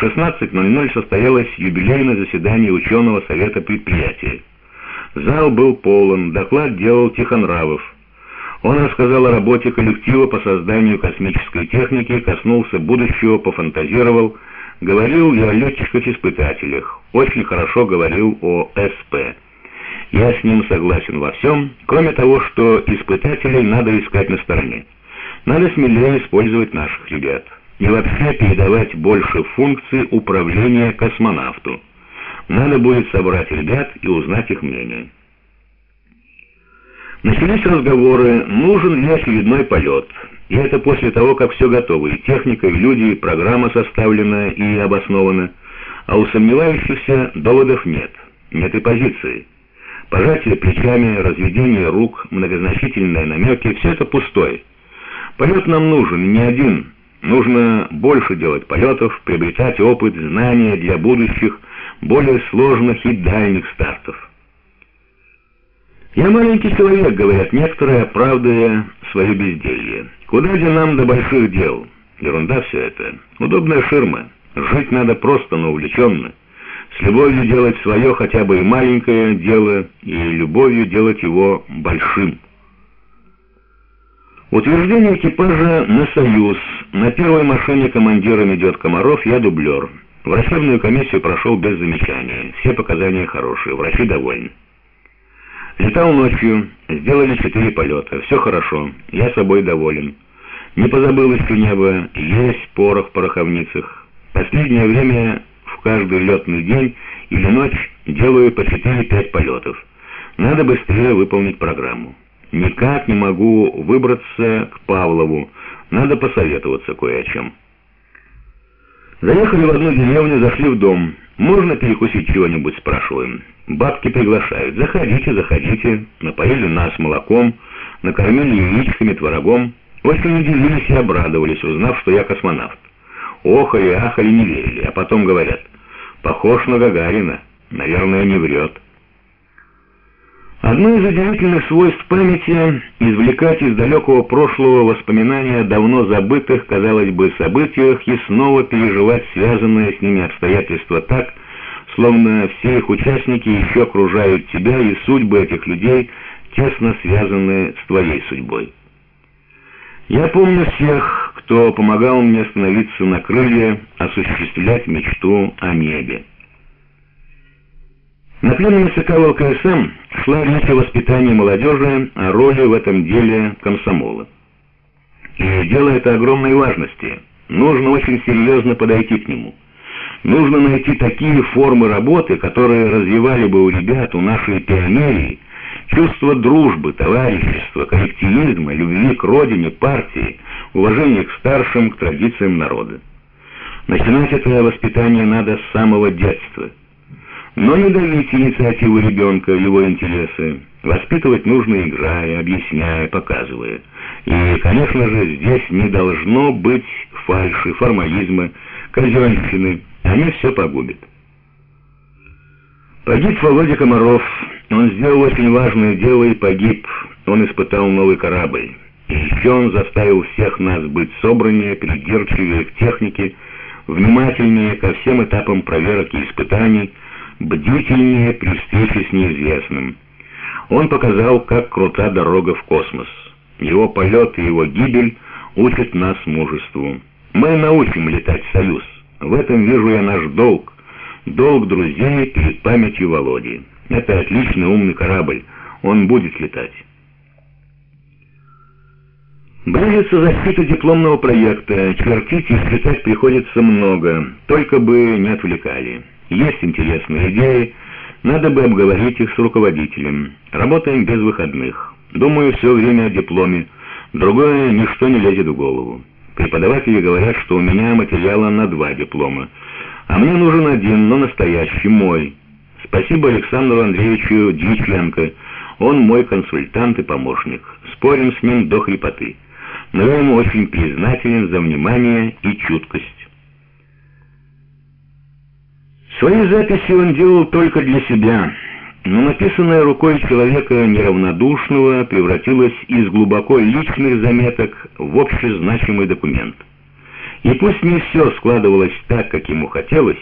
В 16.00 состоялось юбилейное заседание ученого совета предприятия. Зал был полон, доклад делал Тихонравов. Он рассказал о работе коллектива по созданию космической техники, коснулся будущего, пофантазировал, говорил и о летчиках-испытателях, очень хорошо говорил о СП. Я с ним согласен во всем, кроме того, что испытателей надо искать на стороне. Надо смелее использовать наших ребят. И вообще передавать больше функций управления космонавту. Надо будет собрать ребят и узнать их мнение. Начались разговоры, нужен ли очередной полет. И это после того, как все готово, и техника, и люди, и программа составлена и обоснована. А у сомневающихся доводов нет, нет и позиции. Пожатие плечами, разведение рук, многозначительные намеки – все это пустое. Полет нам нужен, не один. Нужно больше делать полетов, приобретать опыт, знания для будущих, более сложных и дальних стартов. «Я маленький человек», — говорят некоторые, оправдывая свое безделье. «Куда же нам до больших дел?» Ерунда все это. Удобная ширма. Жить надо просто, но увлеченно. С любовью делать свое, хотя бы и маленькое дело, и любовью делать его большим. Утверждение экипажа на «Союз». На первой машине командиром идет Комаров, я дублер. Врачебную комиссию прошел без замечания. Все показания хорошие, врачи довольны. Летал ночью, сделали четыре полета. Все хорошо, я собой доволен. Не позабыл еще небо, есть порох в пороховницах. Последнее время в каждый летный день или ночь делаю по 4-5 полетов. Надо быстрее выполнить программу. Никак не могу выбраться к Павлову. Надо посоветоваться кое о чем. Заехали в одну деревню, зашли в дом. «Можно перекусить чего-нибудь?» – спрашиваем. Бабки приглашают. «Заходите, заходите». Напоили нас молоком, накормили яичками, творогом. Очень удивились и обрадовались, узнав, что я космонавт. Охали, ахали, не верили. А потом говорят, «Похож на Гагарина. Наверное, не врет». Одно из удивительных свойств памяти – извлекать из далекого прошлого воспоминания о давно забытых, казалось бы, событиях и снова переживать связанные с ними обстоятельства так, словно все их участники еще окружают тебя, и судьбы этих людей тесно связаны с твоей судьбой. Я помню всех, кто помогал мне становиться на крылья, осуществлять мечту о небе. На пленуме ЦК ВЛКСМ шла речь о воспитании молодежи, о роли в этом деле комсомола. И дело это огромной важности. Нужно очень серьезно подойти к нему. Нужно найти такие формы работы, которые развивали бы у ребят, у нашей пионерии, чувство дружбы, товарищества, коллективизма, любви к родине, партии, уважения к старшим, к традициям народа. Начинать это воспитание надо с самого детства – но не давить инициативу ребенка, его интересы. Воспитывать нужно играя, объясняя, показывая. И, конечно же, здесь не должно быть фальши, формализма, казенщины. Они все погубят. Погиб Володя Комаров. Он сделал очень важное дело и погиб. Он испытал новый корабль. И еще он заставил всех нас быть собраннее, придирчивее к технике, внимательнее ко всем этапам проверок и испытаний, бдительнее при встрече с неизвестным. Он показал, как крута дорога в космос. Его полет и его гибель учат нас мужеству. Мы научим летать в Союз. В этом вижу я наш долг. Долг друзей перед памятью Володи. Это отличный умный корабль. Он будет летать. Близится защита дипломного проекта. Чертить и считать приходится много. Только бы не отвлекали. Есть интересные идеи, надо бы обговорить их с руководителем. Работаем без выходных. Думаю, все время о дипломе. Другое ничто не лезет в голову. Преподаватели говорят, что у меня материала на два диплома. А мне нужен один, но настоящий, мой. Спасибо Александру Андреевичу Дьяченко. Он мой консультант и помощник. Спорим с ним до хрипоты. Но я ему очень признателен за внимание и чуткость. Свои записи он делал только для себя, но написанное рукой человека неравнодушного превратилось из глубоко личных заметок в общезначимый документ. И пусть не все складывалось так, как ему хотелось,